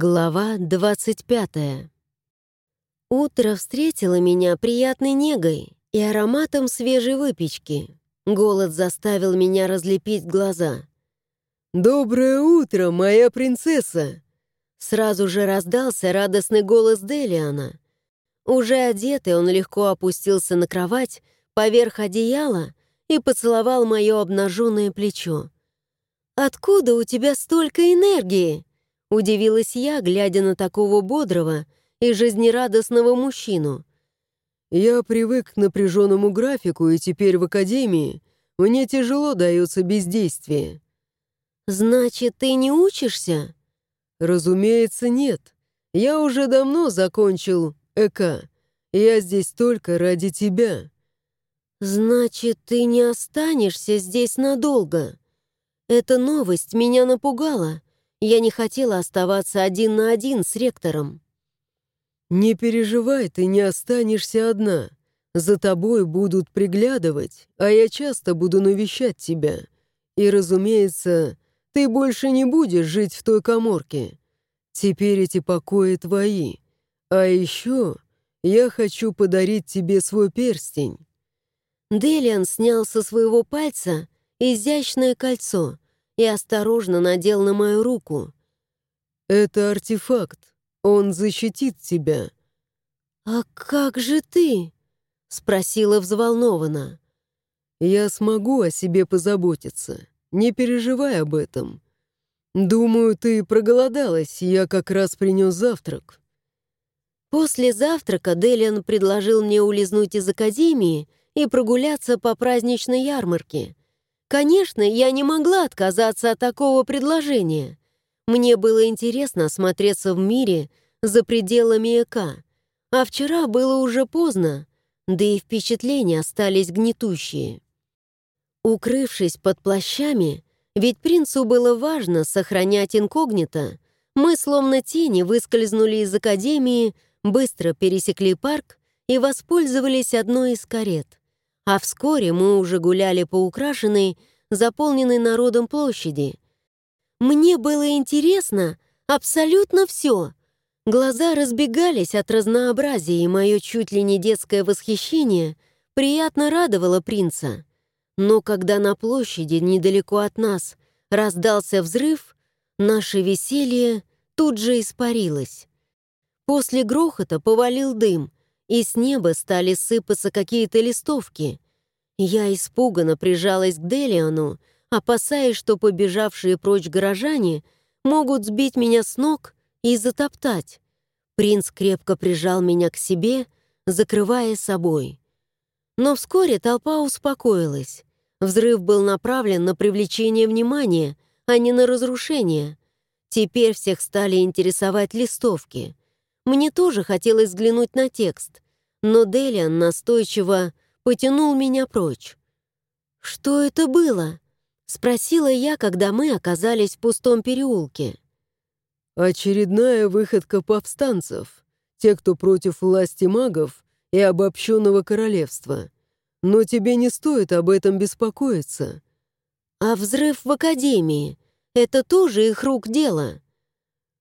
Глава 25 Утро встретило меня приятной негой и ароматом свежей выпечки. Голод заставил меня разлепить глаза. «Доброе утро, моя принцесса!» Сразу же раздался радостный голос Делиана. Уже одетый, он легко опустился на кровать поверх одеяла и поцеловал мое обнаженное плечо. «Откуда у тебя столько энергии?» — удивилась я, глядя на такого бодрого и жизнерадостного мужчину. «Я привык к напряженному графику, и теперь в академии мне тяжело дается бездействие». «Значит, ты не учишься?» «Разумеется, нет. Я уже давно закончил ЭК. Я здесь только ради тебя». «Значит, ты не останешься здесь надолго?» Эта новость меня напугала. Я не хотела оставаться один на один с ректором. «Не переживай, ты не останешься одна. За тобой будут приглядывать, а я часто буду навещать тебя. И, разумеется, ты больше не будешь жить в той коморке. Теперь эти покои твои. А еще я хочу подарить тебе свой перстень». Делиан снял со своего пальца изящное кольцо и осторожно надел на мою руку. «Это артефакт. Он защитит тебя». «А как же ты?» — спросила взволнованно. «Я смогу о себе позаботиться. Не переживай об этом. Думаю, ты проголодалась, я как раз принес завтрак». После завтрака Делиан предложил мне улизнуть из академии и прогуляться по праздничной ярмарке. Конечно, я не могла отказаться от такого предложения. Мне было интересно осмотреться в мире за пределами ЭК. А вчера было уже поздно, да и впечатления остались гнетущие. Укрывшись под плащами, ведь принцу было важно сохранять инкогнито, мы, словно тени, выскользнули из академии, быстро пересекли парк и воспользовались одной из карет а вскоре мы уже гуляли по украшенной, заполненной народом площади. Мне было интересно абсолютно все. Глаза разбегались от разнообразия, и мое чуть ли не детское восхищение приятно радовало принца. Но когда на площади недалеко от нас раздался взрыв, наше веселье тут же испарилось. После грохота повалил дым — и с неба стали сыпаться какие-то листовки. Я испуганно прижалась к Делиану, опасаясь, что побежавшие прочь горожане могут сбить меня с ног и затоптать. Принц крепко прижал меня к себе, закрывая собой. Но вскоре толпа успокоилась. Взрыв был направлен на привлечение внимания, а не на разрушение. Теперь всех стали интересовать листовки. Мне тоже хотелось взглянуть на текст, но Делиан настойчиво потянул меня прочь. «Что это было?» — спросила я, когда мы оказались в пустом переулке. «Очередная выходка повстанцев, те, кто против власти магов и обобщенного королевства. Но тебе не стоит об этом беспокоиться». «А взрыв в Академии — это тоже их рук дело?»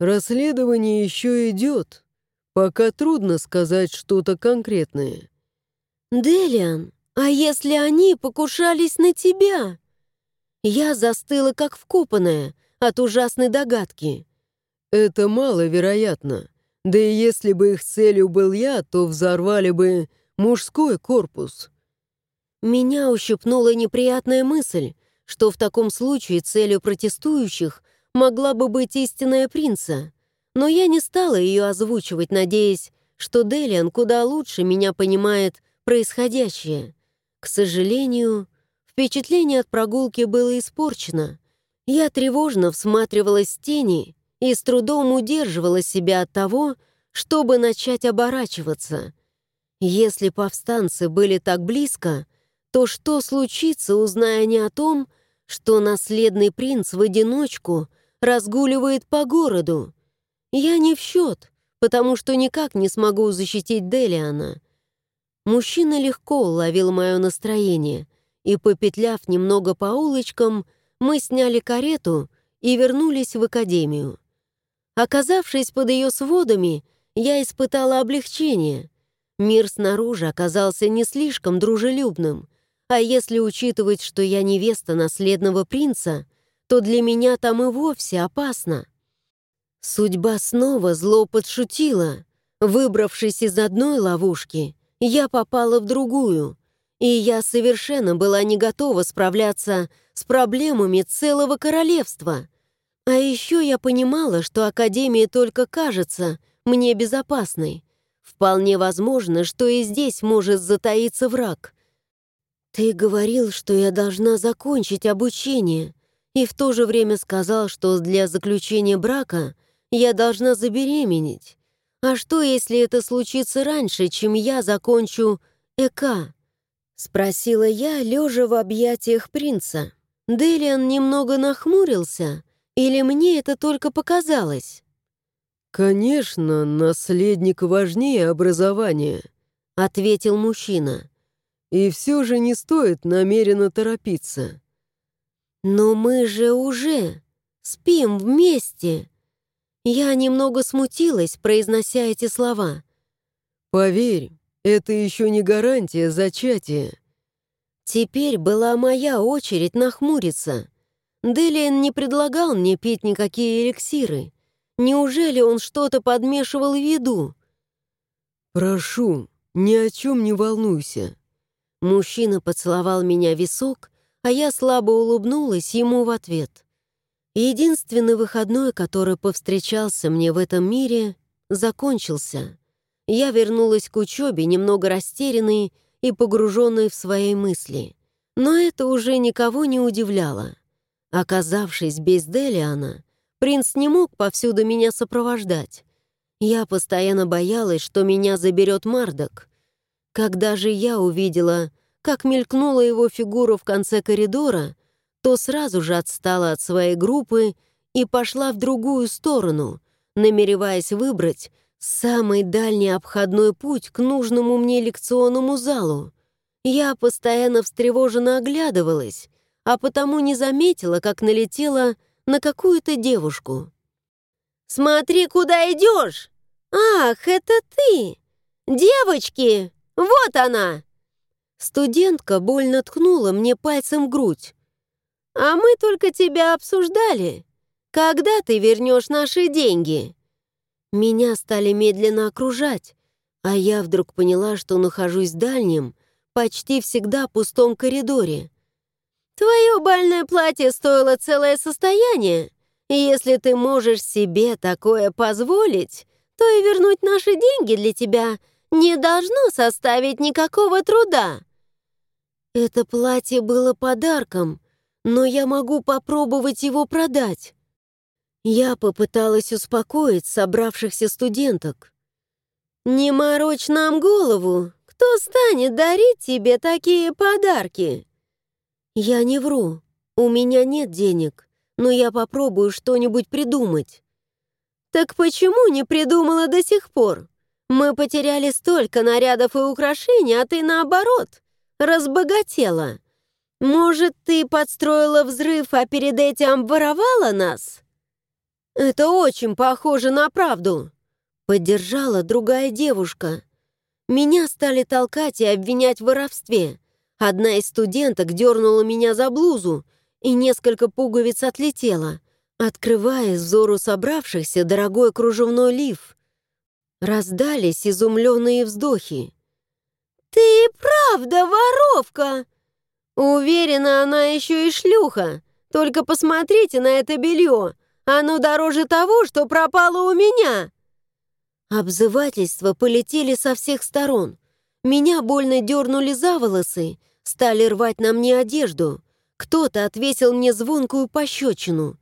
«Расследование еще идет», Пока трудно сказать что-то конкретное. «Делиан, а если они покушались на тебя?» Я застыла, как вкопанная, от ужасной догадки. «Это маловероятно. Да и если бы их целью был я, то взорвали бы мужской корпус». Меня ущипнула неприятная мысль, что в таком случае целью протестующих могла бы быть истинная принца но я не стала ее озвучивать, надеясь, что Делиан куда лучше меня понимает происходящее. К сожалению, впечатление от прогулки было испорчено. Я тревожно всматривалась в тени и с трудом удерживала себя от того, чтобы начать оборачиваться. Если повстанцы были так близко, то что случится, узная не о том, что наследный принц в одиночку разгуливает по городу? Я не в счет, потому что никак не смогу защитить Делиана. Мужчина легко уловил мое настроение, и, попетляв немного по улочкам, мы сняли карету и вернулись в академию. Оказавшись под ее сводами, я испытала облегчение. Мир снаружи оказался не слишком дружелюбным, а если учитывать, что я невеста наследного принца, то для меня там и вовсе опасно. Судьба снова зло подшутила. Выбравшись из одной ловушки, я попала в другую, и я совершенно была не готова справляться с проблемами целого королевства. А еще я понимала, что Академия только кажется мне безопасной. Вполне возможно, что и здесь может затаиться враг. «Ты говорил, что я должна закончить обучение», и в то же время сказал, что для заключения брака я должна забеременеть. А что, если это случится раньше, чем я закончу ЭК? Спросила я, лежа в объятиях принца. Делиан немного нахмурился, или мне это только показалось? «Конечно, наследник важнее образования», — ответил мужчина. «И все же не стоит намеренно торопиться». «Но мы же уже спим вместе», я немного смутилась, произнося эти слова. «Поверь, это еще не гарантия зачатия». Теперь была моя очередь нахмуриться. Делиан не предлагал мне пить никакие эликсиры. Неужели он что-то подмешивал в еду? «Прошу, ни о чем не волнуйся». Мужчина поцеловал меня в висок, а я слабо улыбнулась ему в ответ. Единственный выходной, который повстречался мне в этом мире, закончился. Я вернулась к учебе, немного растерянной и погруженной в свои мысли. Но это уже никого не удивляло. Оказавшись без Делиана, принц не мог повсюду меня сопровождать. Я постоянно боялась, что меня заберет Мардок. Когда же я увидела, как мелькнула его фигура в конце коридора, то сразу же отстала от своей группы и пошла в другую сторону, намереваясь выбрать самый дальний обходной путь к нужному мне лекционному залу. Я постоянно встревоженно оглядывалась, а потому не заметила, как налетела на какую-то девушку. «Смотри, куда идешь! Ах, это ты! Девочки, вот она!» Студентка больно ткнула мне пальцем в грудь. А мы только тебя обсуждали. Когда ты вернешь наши деньги?» Меня стали медленно окружать, а я вдруг поняла, что нахожусь в дальнем, почти всегда пустом коридоре. «Твое бальное платье стоило целое состояние. Если ты можешь себе такое позволить, то и вернуть наши деньги для тебя не должно составить никакого труда». Это платье было подарком — но я могу попробовать его продать. Я попыталась успокоить собравшихся студенток. «Не морочь нам голову! Кто станет дарить тебе такие подарки?» «Я не вру. У меня нет денег, но я попробую что-нибудь придумать». «Так почему не придумала до сих пор? Мы потеряли столько нарядов и украшений, а ты, наоборот, разбогатела. Может, ты подстроила взрыв, а перед этим воровала нас? Это очень похоже на правду. Поддержала другая девушка. Меня стали толкать и обвинять в воровстве. Одна из студенток дернула меня за блузу, и несколько пуговиц отлетело, открывая взору собравшихся дорогой кружевной лиф. Раздались изумленные вздохи. «Ты правда воровка!» Уверена, она еще и шлюха. Только посмотрите на это белье. Оно дороже того, что пропало у меня. Обзывательства полетели со всех сторон. Меня больно дернули за волосы, стали рвать на мне одежду. Кто-то отвесил мне звонкую пощечину.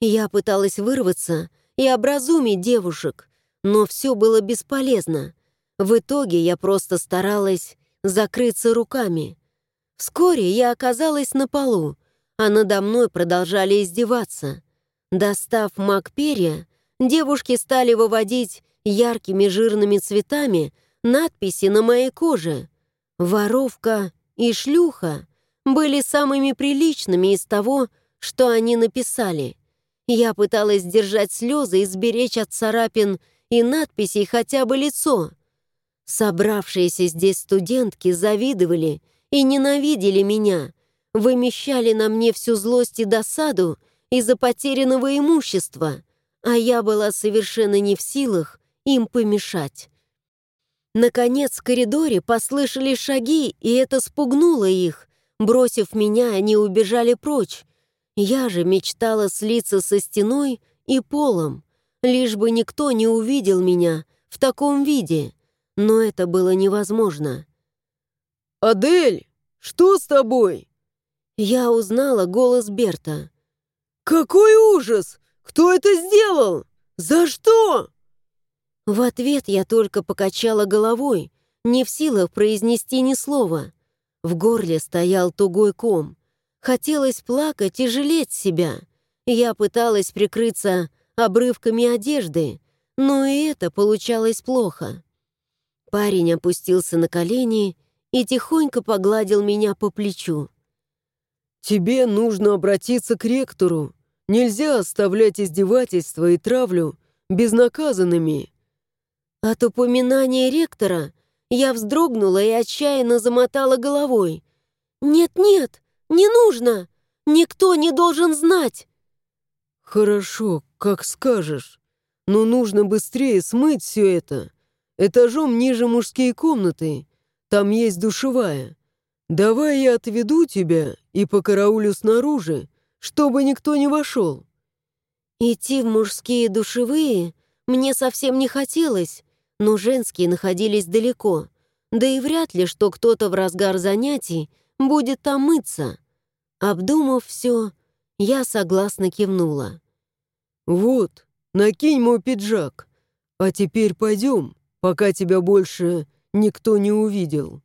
Я пыталась вырваться и образумить девушек, но все было бесполезно. В итоге я просто старалась закрыться руками. Вскоре я оказалась на полу, а надо мной продолжали издеваться. Достав мак перья, девушки стали выводить яркими жирными цветами надписи на моей коже. «Воровка» и «шлюха» были самыми приличными из того, что они написали. Я пыталась сдержать слезы и сберечь от царапин и надписей хотя бы лицо. Собравшиеся здесь студентки завидовали и ненавидели меня, вымещали на мне всю злость и досаду из-за потерянного имущества, а я была совершенно не в силах им помешать. Наконец в коридоре послышали шаги, и это спугнуло их. Бросив меня, они убежали прочь. Я же мечтала слиться со стеной и полом, лишь бы никто не увидел меня в таком виде но это было невозможно. «Адель, что с тобой?» Я узнала голос Берта. «Какой ужас! Кто это сделал? За что?» В ответ я только покачала головой, не в силах произнести ни слова. В горле стоял тугой ком. Хотелось плакать и жалеть себя. Я пыталась прикрыться обрывками одежды, но и это получалось плохо. Парень опустился на колени и тихонько погладил меня по плечу. «Тебе нужно обратиться к ректору. Нельзя оставлять издевательства и травлю безнаказанными». От упоминания ректора я вздрогнула и отчаянно замотала головой. «Нет-нет, не нужно! Никто не должен знать!» «Хорошо, как скажешь. Но нужно быстрее смыть все это. Этажом ниже мужские комнаты. Там есть душевая. Давай я отведу тебя и покараулю снаружи, чтобы никто не вошел». Идти в мужские душевые мне совсем не хотелось, но женские находились далеко, да и вряд ли, что кто-то в разгар занятий будет там мыться. Обдумав все, я согласно кивнула. «Вот, накинь мой пиджак, а теперь пойдем» пока тебя больше никто не увидел.